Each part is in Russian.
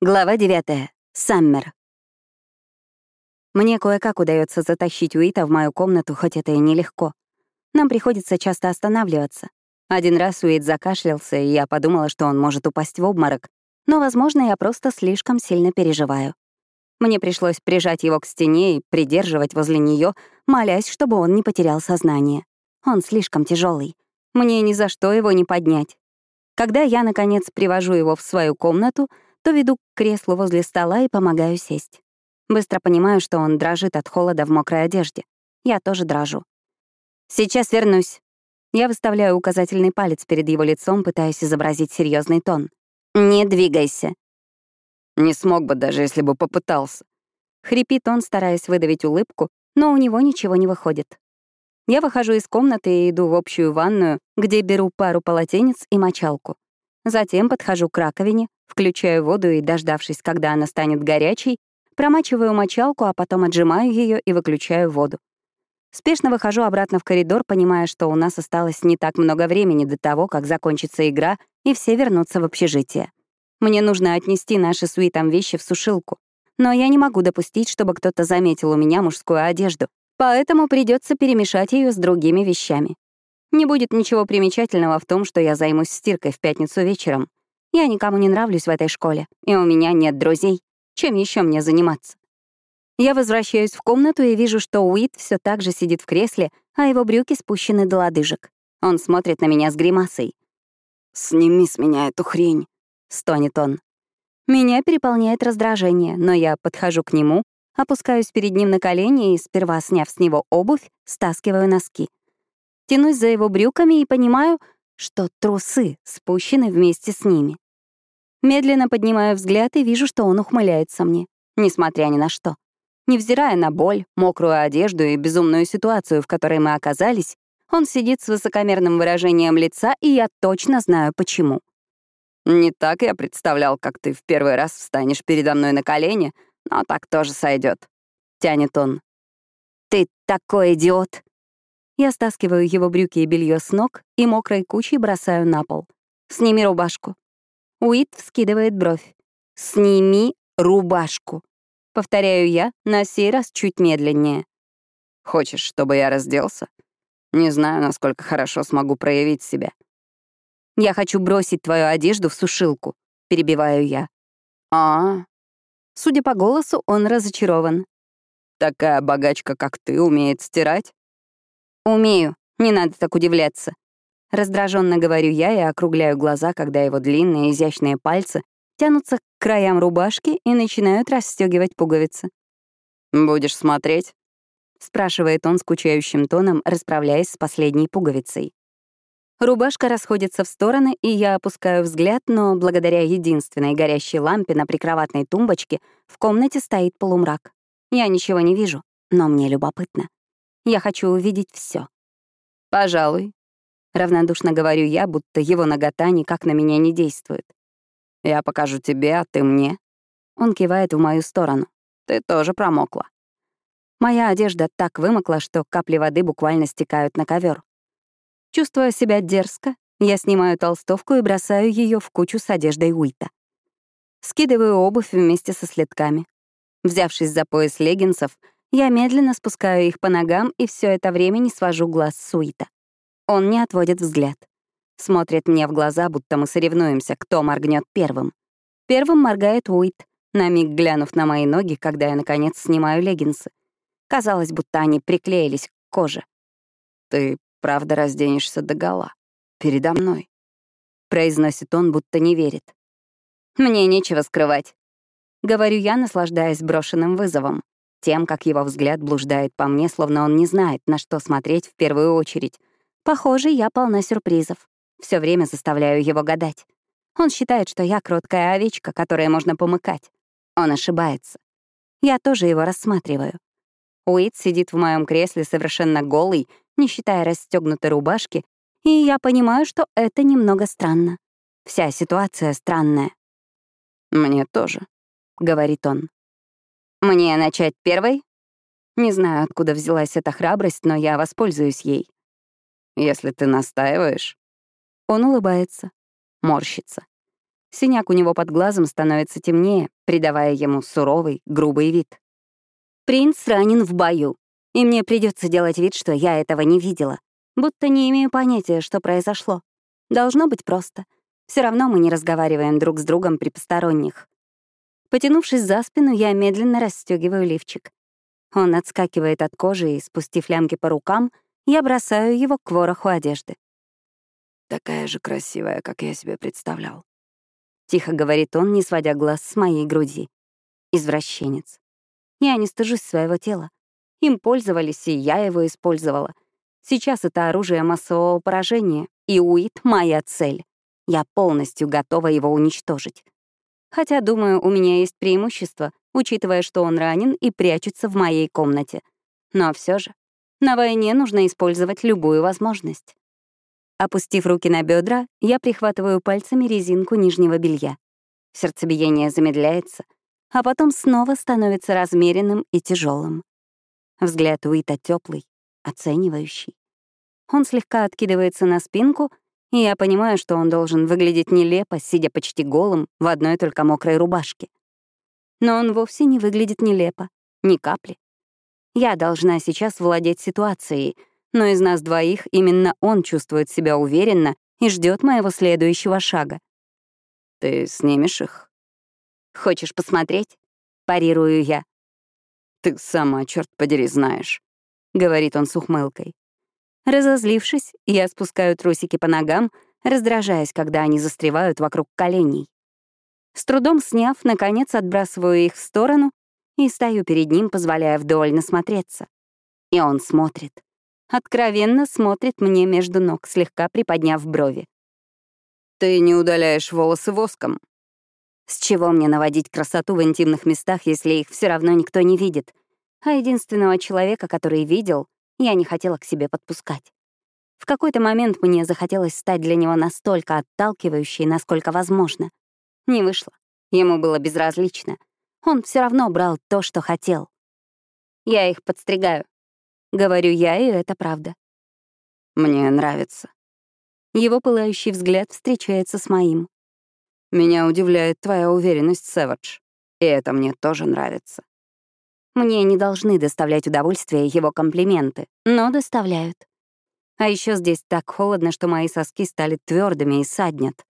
Глава 9. Саммер. Мне кое-как удается затащить Уита в мою комнату, хоть это и нелегко. Нам приходится часто останавливаться. Один раз Уит закашлялся, и я подумала, что он может упасть в обморок, но, возможно, я просто слишком сильно переживаю. Мне пришлось прижать его к стене и придерживать возле нее, молясь, чтобы он не потерял сознание. Он слишком тяжелый. Мне ни за что его не поднять. Когда я, наконец, привожу его в свою комнату — то веду к креслу возле стола и помогаю сесть. Быстро понимаю, что он дрожит от холода в мокрой одежде. Я тоже дрожу. «Сейчас вернусь». Я выставляю указательный палец перед его лицом, пытаясь изобразить серьезный тон. «Не двигайся». «Не смог бы, даже если бы попытался». Хрипит он, стараясь выдавить улыбку, но у него ничего не выходит. Я выхожу из комнаты и иду в общую ванную, где беру пару полотенец и мочалку. Затем подхожу к раковине, включаю воду и, дождавшись, когда она станет горячей, промачиваю мочалку, а потом отжимаю ее и выключаю воду. Спешно выхожу обратно в коридор, понимая, что у нас осталось не так много времени до того, как закончится игра, и все вернутся в общежитие. Мне нужно отнести наши с Уитом вещи в сушилку, но я не могу допустить, чтобы кто-то заметил у меня мужскую одежду, поэтому придется перемешать ее с другими вещами. Не будет ничего примечательного в том, что я займусь стиркой в пятницу вечером. Я никому не нравлюсь в этой школе, и у меня нет друзей. Чем еще мне заниматься? Я возвращаюсь в комнату и вижу, что Уит все так же сидит в кресле, а его брюки спущены до лодыжек. Он смотрит на меня с гримасой. «Сними с меня эту хрень», — стонет он. Меня переполняет раздражение, но я подхожу к нему, опускаюсь перед ним на колени и, сперва сняв с него обувь, стаскиваю носки. Тянусь за его брюками и понимаю, что трусы спущены вместе с ними. Медленно поднимаю взгляд и вижу, что он ухмыляется мне, несмотря ни на что. Невзирая на боль, мокрую одежду и безумную ситуацию, в которой мы оказались, он сидит с высокомерным выражением лица, и я точно знаю, почему. «Не так я представлял, как ты в первый раз встанешь передо мной на колени, но так тоже сойдет, тянет он. «Ты такой идиот!» Я стаскиваю его брюки и белье с ног и мокрой кучей бросаю на пол. «Сними рубашку». Уит вскидывает бровь. «Сними рубашку». Повторяю я, на сей раз чуть медленнее. «Хочешь, чтобы я разделся? Не знаю, насколько хорошо смогу проявить себя». «Я хочу бросить твою одежду в сушилку», — перебиваю я. а. Судя по голосу, он разочарован. «Такая богачка, как ты, умеет стирать?» «Умею, не надо так удивляться». Раздраженно говорю я и округляю глаза, когда его длинные изящные пальцы тянутся к краям рубашки и начинают расстегивать пуговицы. «Будешь смотреть?» — спрашивает он скучающим тоном, расправляясь с последней пуговицей. Рубашка расходится в стороны, и я опускаю взгляд, но благодаря единственной горящей лампе на прикроватной тумбочке в комнате стоит полумрак. Я ничего не вижу, но мне любопытно. Я хочу увидеть все. Пожалуй. Равнодушно говорю я, будто его нагота никак на меня не действует. Я покажу тебе, а ты мне. Он кивает в мою сторону. Ты тоже промокла. Моя одежда так вымокла, что капли воды буквально стекают на ковер. Чувствуя себя дерзко, я снимаю толстовку и бросаю ее в кучу с одеждой Уита. Скидываю обувь вместе со следками. Взявшись за пояс леггинсов, я медленно спускаю их по ногам и все это время не свожу глаз с Суита. Он не отводит взгляд. Смотрит мне в глаза, будто мы соревнуемся, кто моргнет первым. Первым моргает Уит, на миг глянув на мои ноги, когда я, наконец, снимаю леггинсы. Казалось, будто они приклеились к коже. «Ты правда разденешься догола? Передо мной?» Произносит он, будто не верит. «Мне нечего скрывать», — говорю я, наслаждаясь брошенным вызовом тем, как его взгляд блуждает по мне, словно он не знает, на что смотреть в первую очередь. Похоже, я полна сюрпризов. Все время заставляю его гадать. Он считает, что я кроткая овечка, которой можно помыкать. Он ошибается. Я тоже его рассматриваю. Уит сидит в моем кресле совершенно голый, не считая расстегнутой рубашки, и я понимаю, что это немного странно. Вся ситуация странная. «Мне тоже», — говорит он. Мне начать первой? Не знаю, откуда взялась эта храбрость, но я воспользуюсь ей. Если ты настаиваешь. Он улыбается, морщится. Синяк у него под глазом становится темнее, придавая ему суровый, грубый вид. Принц ранен в бою, и мне придется делать вид, что я этого не видела, будто не имею понятия, что произошло. Должно быть просто. Все равно мы не разговариваем друг с другом при посторонних. Потянувшись за спину, я медленно расстегиваю лифчик. Он отскакивает от кожи, и, спустив лямки по рукам, я бросаю его к вороху одежды. «Такая же красивая, как я себе представлял», — тихо говорит он, не сводя глаз с моей груди. Извращенец. Я не стыжусь своего тела. Им пользовались, и я его использовала. Сейчас это оружие массового поражения, и Уит — моя цель. Я полностью готова его уничтожить. Хотя, думаю, у меня есть преимущество, учитывая, что он ранен и прячется в моей комнате. Но все же, на войне нужно использовать любую возможность. Опустив руки на бедра, я прихватываю пальцами резинку нижнего белья. Сердцебиение замедляется, а потом снова становится размеренным и тяжелым. Взгляд Уита теплый, оценивающий. Он слегка откидывается на спинку — и я понимаю, что он должен выглядеть нелепо, сидя почти голым в одной только мокрой рубашке. Но он вовсе не выглядит нелепо, ни капли. Я должна сейчас владеть ситуацией, но из нас двоих именно он чувствует себя уверенно и ждет моего следующего шага. «Ты снимешь их?» «Хочешь посмотреть?» — парирую я. «Ты сама, черт подери, знаешь», — говорит он с ухмылкой. Разозлившись, я спускаю трусики по ногам, раздражаясь, когда они застревают вокруг коленей. С трудом сняв, наконец отбрасываю их в сторону и стою перед ним, позволяя вдоль насмотреться. И он смотрит. Откровенно смотрит мне между ног, слегка приподняв брови. «Ты не удаляешь волосы воском?» С чего мне наводить красоту в интимных местах, если их все равно никто не видит? А единственного человека, который видел, я не хотела к себе подпускать. В какой-то момент мне захотелось стать для него настолько отталкивающей, насколько возможно. Не вышло. Ему было безразлично. Он все равно брал то, что хотел. Я их подстригаю. Говорю я, и это правда. Мне нравится. Его пылающий взгляд встречается с моим. Меня удивляет твоя уверенность, Сэвидж. И это мне тоже нравится. Мне не должны доставлять удовольствие его комплименты, но доставляют. А еще здесь так холодно, что мои соски стали твердыми и саднят.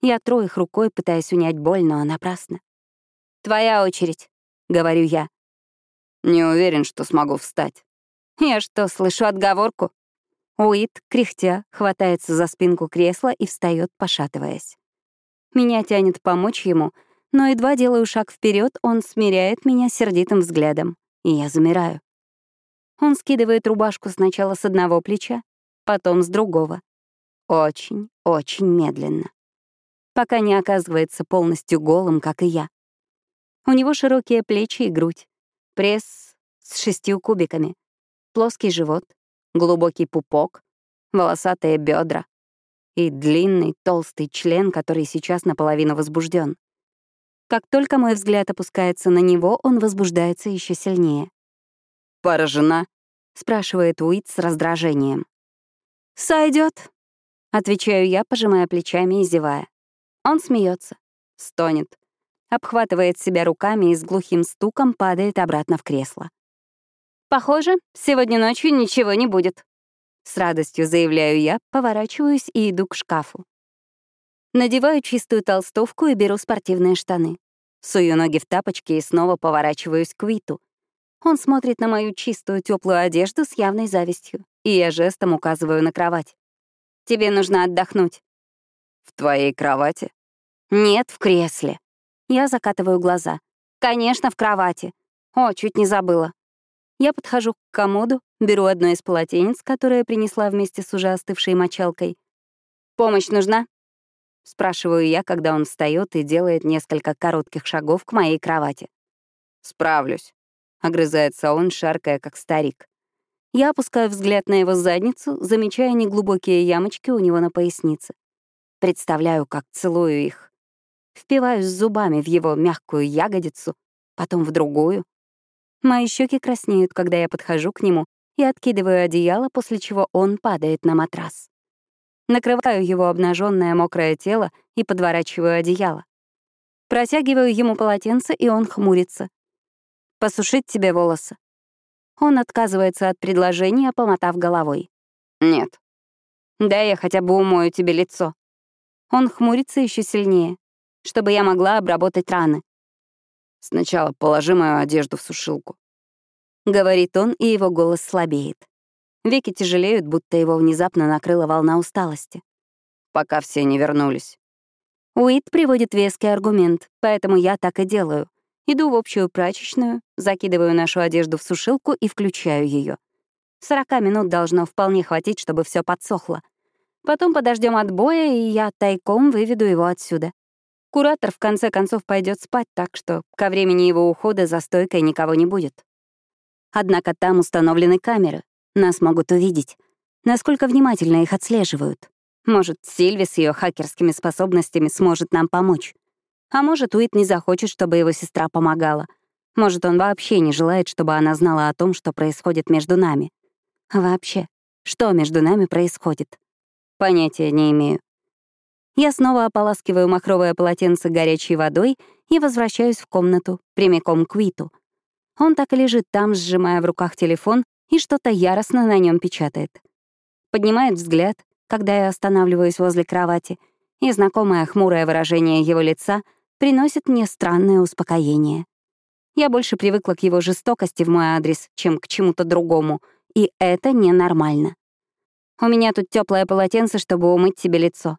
Я тру их рукой, пытаясь унять боль, но напрасно. «Твоя очередь», — говорю я. Не уверен, что смогу встать. Я что, слышу отговорку? Уит, кряхтя, хватается за спинку кресла и встает, пошатываясь. Меня тянет помочь ему — но едва делаю шаг вперед, он смиряет меня сердитым взглядом, и я замираю. Он скидывает рубашку сначала с одного плеча, потом с другого. Очень, очень медленно. Пока не оказывается полностью голым, как и я. У него широкие плечи и грудь, пресс с шестью кубиками, плоский живот, глубокий пупок, волосатые бедра и длинный толстый член, который сейчас наполовину возбужден. Как только мой взгляд опускается на него, он возбуждается еще сильнее. «Поражена?» — спрашивает Уит с раздражением. Сойдет, отвечаю я, пожимая плечами и зевая. Он смеется, стонет, обхватывает себя руками и с глухим стуком падает обратно в кресло. «Похоже, сегодня ночью ничего не будет», — с радостью заявляю я, поворачиваюсь и иду к шкафу. Надеваю чистую толстовку и беру спортивные штаны. Сую ноги в тапочки и снова поворачиваюсь к Виту. Он смотрит на мою чистую теплую одежду с явной завистью, и я жестом указываю на кровать. «Тебе нужно отдохнуть». «В твоей кровати?» «Нет, в кресле». Я закатываю глаза. «Конечно, в кровати. О, чуть не забыла». Я подхожу к комоду, беру одно из полотенец, которое принесла вместе с уже остывшей мочалкой. «Помощь нужна?» Спрашиваю я, когда он встает и делает несколько коротких шагов к моей кровати. «Справлюсь», — огрызается он, шаркая, как старик. Я опускаю взгляд на его задницу, замечая неглубокие ямочки у него на пояснице. Представляю, как целую их. Впиваюсь зубами в его мягкую ягодицу, потом в другую. Мои щеки краснеют, когда я подхожу к нему и откидываю одеяло, после чего он падает на матрас. Накрываю его обнаженное мокрое тело и подворачиваю одеяло. Протягиваю ему полотенце, и он хмурится. «Посушить тебе волосы?» Он отказывается от предложения, помотав головой. «Нет». «Да я хотя бы умою тебе лицо». Он хмурится еще сильнее, чтобы я могла обработать раны. «Сначала положи мою одежду в сушилку», — говорит он, и его голос слабеет. Веки тяжелеют, будто его внезапно накрыла волна усталости. «Пока все не вернулись». Уит приводит веский аргумент, поэтому я так и делаю. Иду в общую прачечную, закидываю нашу одежду в сушилку и включаю ее. Сорока минут должно вполне хватить, чтобы все подсохло. Потом подождем отбоя, и я тайком выведу его отсюда. Куратор в конце концов пойдет спать, так что ко времени его ухода за стойкой никого не будет. Однако там установлены камеры. Нас могут увидеть. Насколько внимательно их отслеживают. Может, Сильви с ее хакерскими способностями сможет нам помочь. А может, Уит не захочет, чтобы его сестра помогала. Может, он вообще не желает, чтобы она знала о том, что происходит между нами. Вообще, что между нами происходит? Понятия не имею. Я снова ополаскиваю махровое полотенце горячей водой и возвращаюсь в комнату, прямиком к Уиту. Он так и лежит там, сжимая в руках телефон, и что-то яростно на нем печатает. Поднимает взгляд, когда я останавливаюсь возле кровати, и знакомое хмурое выражение его лица приносит мне странное успокоение. Я больше привыкла к его жестокости в мой адрес, чем к чему-то другому, и это ненормально. У меня тут теплое полотенце, чтобы умыть себе лицо.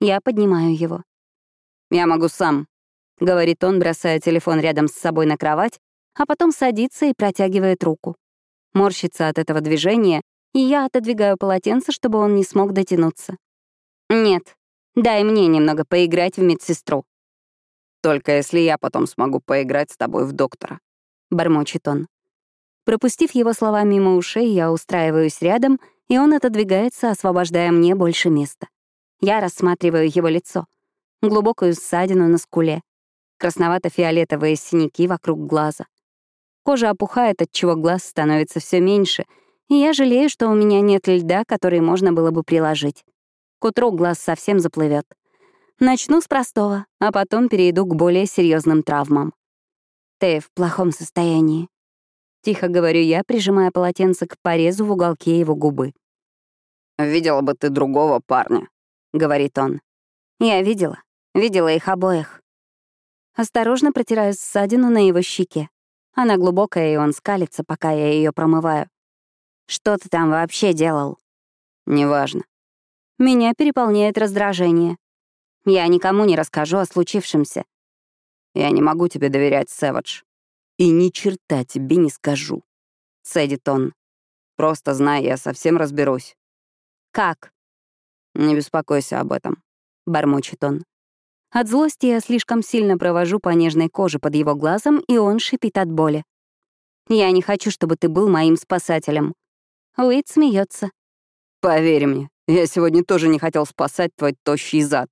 Я поднимаю его. «Я могу сам», — говорит он, бросая телефон рядом с собой на кровать, а потом садится и протягивает руку. Морщится от этого движения, и я отодвигаю полотенце, чтобы он не смог дотянуться. «Нет, дай мне немного поиграть в медсестру». «Только если я потом смогу поиграть с тобой в доктора», — бормочет он. Пропустив его слова мимо ушей, я устраиваюсь рядом, и он отодвигается, освобождая мне больше места. Я рассматриваю его лицо. Глубокую ссадину на скуле. Красновато-фиолетовые синяки вокруг глаза. Кожа опухает, от чего глаз становится все меньше, и я жалею, что у меня нет льда, который можно было бы приложить. К утру глаз совсем заплывет. Начну с простого, а потом перейду к более серьезным травмам. Ты в плохом состоянии. Тихо говорю я, прижимая полотенце к порезу в уголке его губы. «Видела бы ты другого парня», — говорит он. «Я видела. Видела их обоих». Осторожно протираю ссадину на его щеке. Она глубокая, и он скалится, пока я ее промываю. «Что ты там вообще делал?» «Неважно». Меня переполняет раздражение. Я никому не расскажу о случившемся. Я не могу тебе доверять, Сэвидж. И ни черта тебе не скажу. Цедит он. Просто знай, я совсем разберусь. Как? Не беспокойся об этом. Бормочет он. От злости я слишком сильно провожу по нежной коже под его глазом, и он шипит от боли. «Я не хочу, чтобы ты был моим спасателем». Уит смеется. «Поверь мне, я сегодня тоже не хотел спасать твой тощий зад».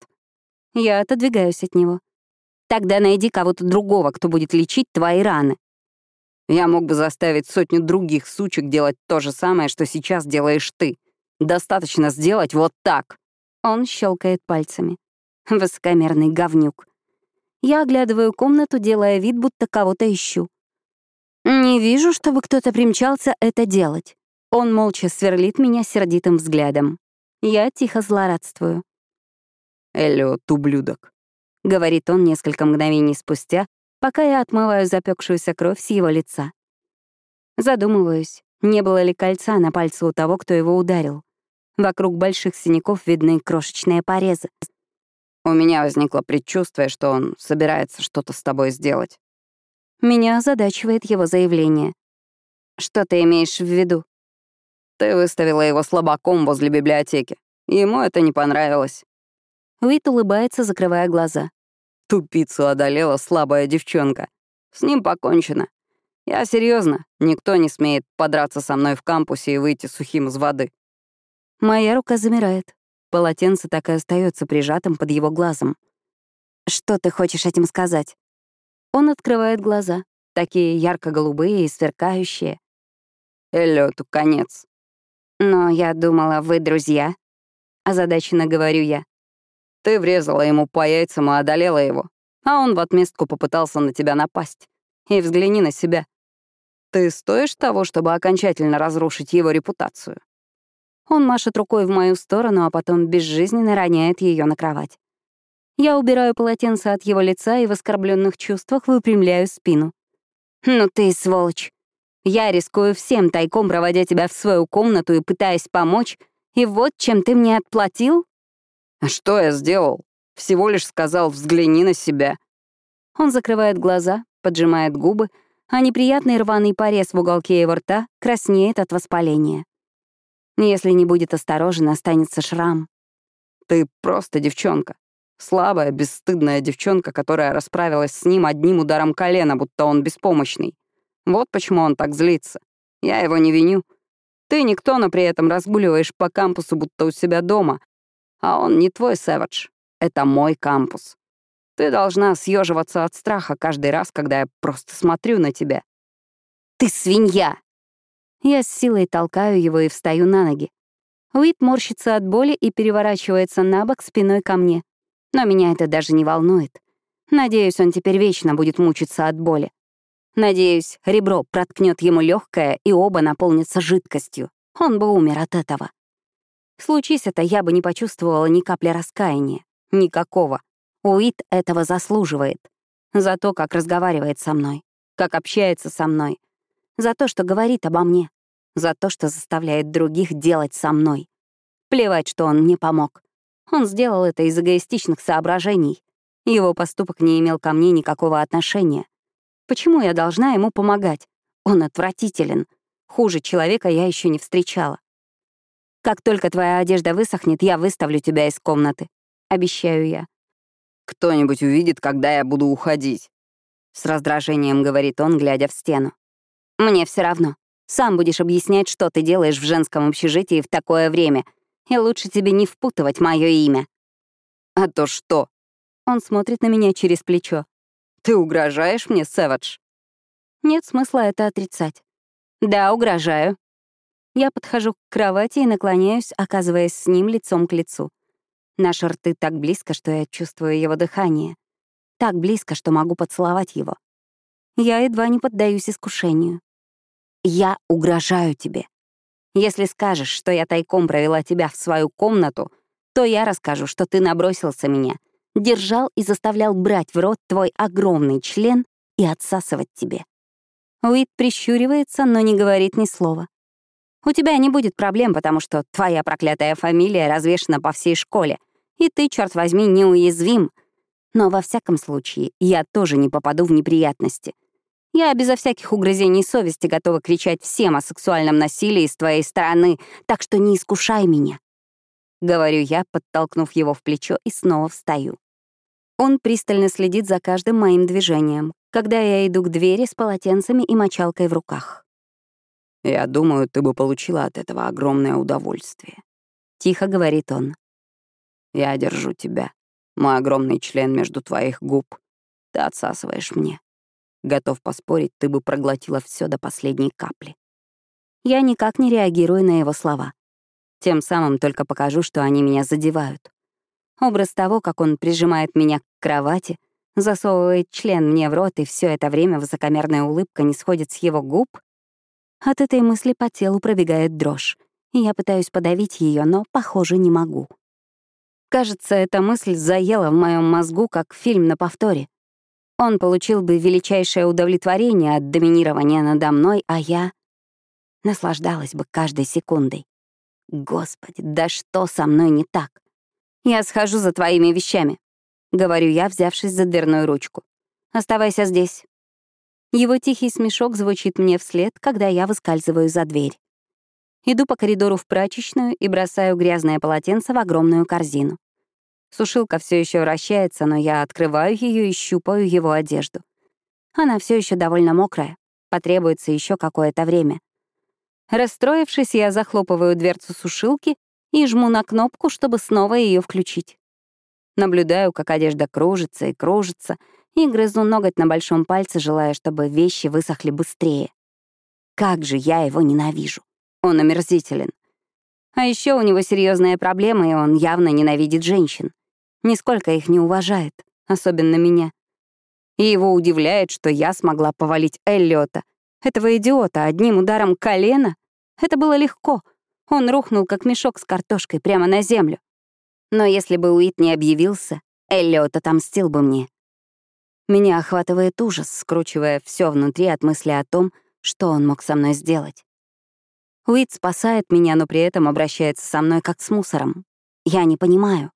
Я отодвигаюсь от него. Тогда найди кого-то другого, кто будет лечить твои раны. Я мог бы заставить сотню других сучек делать то же самое, что сейчас делаешь ты. Достаточно сделать вот так. Он щелкает пальцами. Высокомерный говнюк. Я оглядываю комнату, делая вид, будто кого-то ищу. Не вижу, чтобы кто-то примчался это делать. Он молча сверлит меня сердитым взглядом. Я тихо злорадствую. Эллиот, ублюдок. — говорит он несколько мгновений спустя, пока я отмываю запекшуюся кровь с его лица. Задумываюсь, не было ли кольца на пальце у того, кто его ударил. Вокруг больших синяков видны крошечные порезы. У меня возникло предчувствие, что он собирается что-то с тобой сделать. Меня озадачивает его заявление. Что ты имеешь в виду? Ты выставила его слабаком возле библиотеки. Ему это не понравилось. Уит улыбается, закрывая глаза. Тупицу одолела слабая девчонка. С ним покончено. Я серьезно, никто не смеет подраться со мной в кампусе и выйти сухим из воды. Моя рука замирает. Полотенце так и остается прижатым под его глазом. Что ты хочешь этим сказать? Он открывает глаза, такие ярко-голубые и сверкающие. Эллиоту конец. Но я думала, вы друзья. озадаченно говорю я. Ты врезала ему по яйцам и одолела его, а он в отместку попытался на тебя напасть. И взгляни на себя. Ты стоишь того, чтобы окончательно разрушить его репутацию? Он машет рукой в мою сторону, а потом безжизненно роняет ее на кровать. Я убираю полотенце от его лица и в оскорбленных чувствах выпрямляю спину. «Ну ты сволочь! Я рискую всем тайком, проводя тебя в свою комнату и пытаясь помочь, и вот чем ты мне отплатил?» «А «Что я сделал? Всего лишь сказал, взгляни на себя». Он закрывает глаза, поджимает губы, а неприятный рваный порез в уголке его рта краснеет от воспаления. Если не будет осторожен, останется шрам. Ты просто девчонка. Слабая, бесстыдная девчонка, которая расправилась с ним одним ударом колена, будто он беспомощный. Вот почему он так злится. Я его не виню. Ты никто, но при этом разгуливаешь по кампусу, будто у себя дома. А он не твой Сэвидж. Это мой кампус. Ты должна съеживаться от страха каждый раз, когда я просто смотрю на тебя. «Ты свинья!» Я с силой толкаю его и встаю на ноги. Уит морщится от боли и переворачивается на бок спиной ко мне. Но меня это даже не волнует. Надеюсь, он теперь вечно будет мучиться от боли. Надеюсь, ребро проткнет ему легкое и оба наполнятся жидкостью. Он бы умер от этого. Случись это, я бы не почувствовала ни капли раскаяния. Никакого. Уит этого заслуживает. За то, как разговаривает со мной, как общается со мной, за то, что говорит обо мне, за то, что заставляет других делать со мной. Плевать, что он мне помог. Он сделал это из эгоистичных соображений. Его поступок не имел ко мне никакого отношения. Почему я должна ему помогать? Он отвратителен. Хуже человека я еще не встречала. Как только твоя одежда высохнет, я выставлю тебя из комнаты. Обещаю я. Кто-нибудь увидит, когда я буду уходить. С раздражением говорит он, глядя в стену. Мне все равно. Сам будешь объяснять, что ты делаешь в женском общежитии в такое время. И лучше тебе не впутывать мое имя. А то что? Он смотрит на меня через плечо. Ты угрожаешь мне, Сэвидж? Нет смысла это отрицать. Да, угрожаю. Я подхожу к кровати и наклоняюсь, оказываясь с ним лицом к лицу. Наши рты так близко, что я чувствую его дыхание. Так близко, что могу поцеловать его. Я едва не поддаюсь искушению. Я угрожаю тебе. Если скажешь, что я тайком провела тебя в свою комнату, то я расскажу, что ты набросился меня, держал и заставлял брать в рот твой огромный член и отсасывать тебе. Уит прищуривается, но не говорит ни слова. У тебя не будет проблем, потому что твоя проклятая фамилия развешена по всей школе, и ты, черт возьми, неуязвим. Но во всяком случае, я тоже не попаду в неприятности — я безо всяких угрызений совести готова кричать всем о сексуальном насилии с твоей стороны, так что не искушай меня. Говорю я, подтолкнув его в плечо и снова встаю. Он пристально следит за каждым моим движением, когда я иду к двери с полотенцами и мочалкой в руках. «Я думаю, ты бы получила от этого огромное удовольствие», — тихо говорит он. «Я держу тебя, мой огромный член между твоих губ. Ты отсасываешь мне. Готов поспорить, ты бы проглотила все до последней капли. Я никак не реагирую на его слова. Тем самым только покажу, что они меня задевают. Образ того, как он прижимает меня к кровати, засовывает член мне в рот, и все это время высокомерная улыбка не сходит с его губ. От этой мысли по телу пробегает дрожь, и я пытаюсь подавить ее, но, похоже, не могу. Кажется, эта мысль заела в моем мозгу, как фильм на повторе. Он получил бы величайшее удовлетворение от доминирования надо мной, а я наслаждалась бы каждой секундой. Господи, да что со мной не так? Я схожу за твоими вещами, — говорю я, взявшись за дверную ручку. Оставайся здесь. Его тихий смешок звучит мне вслед, когда я выскальзываю за дверь. Иду по коридору в прачечную и бросаю грязное полотенце в огромную корзину. Сушилка все еще вращается, но я открываю ее и щупаю его одежду. Она все еще довольно мокрая. Потребуется еще какое-то время. Расстроившись, я захлопываю дверцу сушилки и жму на кнопку, чтобы снова ее включить. Наблюдаю, как одежда кружится и кружится, и грызу ноготь на большом пальце, желая, чтобы вещи высохли быстрее. Как же я его ненавижу. Он омерзителен. А еще у него серьезные проблемы, и он явно ненавидит женщин. Нисколько их не уважает, особенно меня. И его удивляет, что я смогла повалить Эллиота, этого идиота, одним ударом колена. Это было легко. Он рухнул, как мешок с картошкой, прямо на землю. Но если бы Уит не объявился, Эллиот отомстил бы мне. Меня охватывает ужас, скручивая все внутри от мысли о том, что он мог со мной сделать. Уит спасает меня, но при этом обращается со мной как с мусором. Я не понимаю.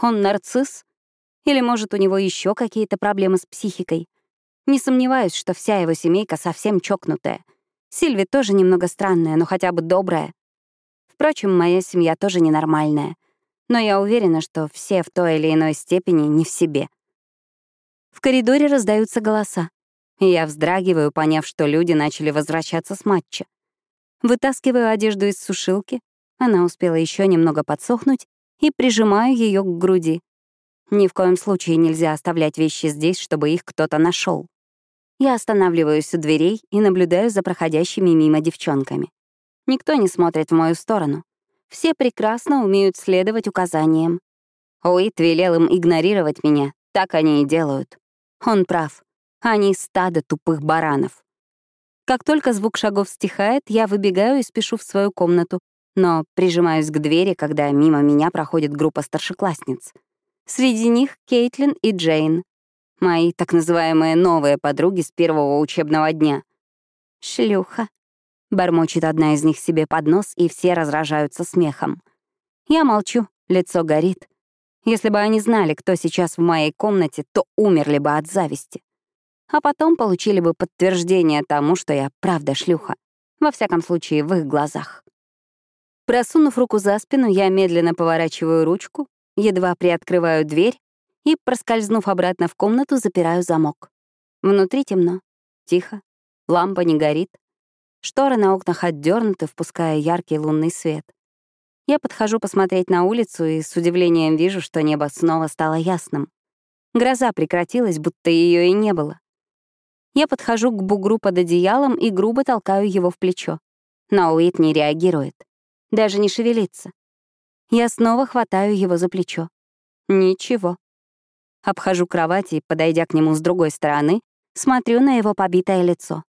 Он нарцисс? Или, может, у него еще какие-то проблемы с психикой? Не сомневаюсь, что вся его семейка совсем чокнутая. Сильви тоже немного странная, но хотя бы добрая. Впрочем, моя семья тоже ненормальная. Но я уверена, что все в той или иной степени не в себе. В коридоре раздаются голоса. И я вздрагиваю, поняв, что люди начали возвращаться с матча. Вытаскиваю одежду из сушилки, она успела еще немного подсохнуть, и прижимаю ее к груди. Ни в коем случае нельзя оставлять вещи здесь, чтобы их кто-то нашел. Я останавливаюсь у дверей и наблюдаю за проходящими мимо девчонками. Никто не смотрит в мою сторону. Все прекрасно умеют следовать указаниям. Уит велел им игнорировать меня, так они и делают. Он прав. Они стадо тупых баранов. Как только звук шагов стихает, я выбегаю и спешу в свою комнату, но прижимаюсь к двери, когда мимо меня проходит группа старшеклассниц. Среди них Кейтлин и Джейн, Мои так называемые новые подруги с первого учебного дня. «Шлюха», — бормочет одна из них себе под нос, и все разражаются смехом. Я молчу, лицо горит. Если бы они знали, кто сейчас в моей комнате, то умерли бы от зависти. А потом получили бы подтверждение тому, что я правда шлюха. Во всяком случае, в их глазах. Просунув руку за спину, я медленно поворачиваю ручку, едва приоткрываю дверь и, проскользнув обратно в комнату, запираю замок. Внутри темно, тихо, лампа не горит. Шторы на окнах отдернуты, впуская яркий лунный свет. Я подхожу посмотреть на улицу и с удивлением вижу, что небо снова стало ясным. Гроза прекратилась, будто ее и не было. Я подхожу к бугру под одеялом и грубо толкаю его в плечо. Но Уит не реагирует. Даже не шевелится. Я снова хватаю его за плечо. Ничего. Обхожу кровать и, подойдя к нему с другой стороны, смотрю на его побитое лицо.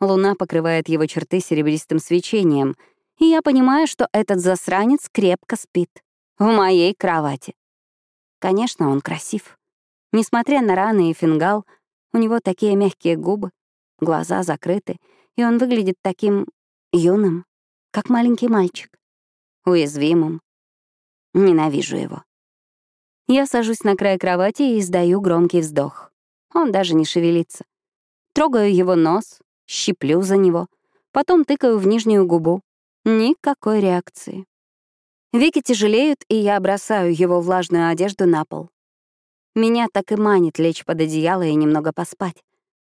Луна покрывает его черты серебристым свечением, и я понимаю, что этот засранец крепко спит. В моей кровати. Конечно, он красив. Несмотря на раны и фингал, у него такие мягкие губы, глаза закрыты, и он выглядит таким юным, как маленький мальчик, уязвимым. Ненавижу его. Я сажусь на край кровати и издаю громкий вздох. Он даже не шевелится. Трогаю его нос, щиплю за него, потом тыкаю в нижнюю губу. Никакой реакции. Веки тяжелеют, и я бросаю его влажную одежду на пол. Меня так и манит лечь под одеяло и немного поспать.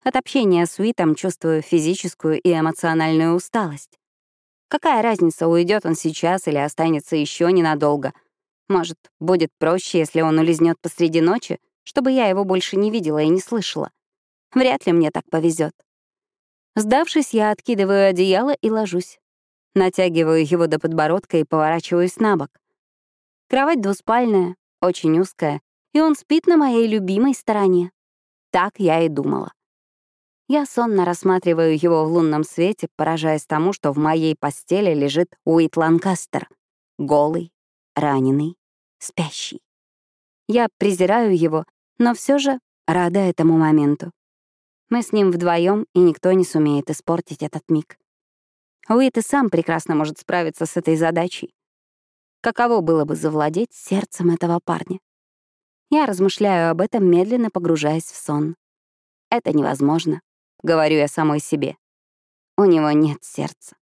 От общения с Уитом чувствую физическую и эмоциональную усталость. Какая разница, уйдет он сейчас или останется еще ненадолго — может, будет проще, если он улизнет посреди ночи, чтобы я его больше не видела и не слышала. Вряд ли мне так повезет. Сдавшись, я откидываю одеяло и ложусь. Натягиваю его до подбородка и поворачиваюсь на бок. Кровать двуспальная, очень узкая, и он спит на моей любимой стороне. Так я и думала. Я сонно рассматриваю его в лунном свете, поражаясь тому, что в моей постели лежит Уит Ланкастер. Голый, раненый, спящий. Я презираю его, но все же рада этому моменту. Мы с ним вдвоем, и никто не сумеет испортить этот миг. Уит и сам прекрасно может справиться с этой задачей. Каково было бы завладеть сердцем этого парня? Я размышляю об этом, медленно погружаясь в сон. Это невозможно, говорю я самой себе. У него нет сердца.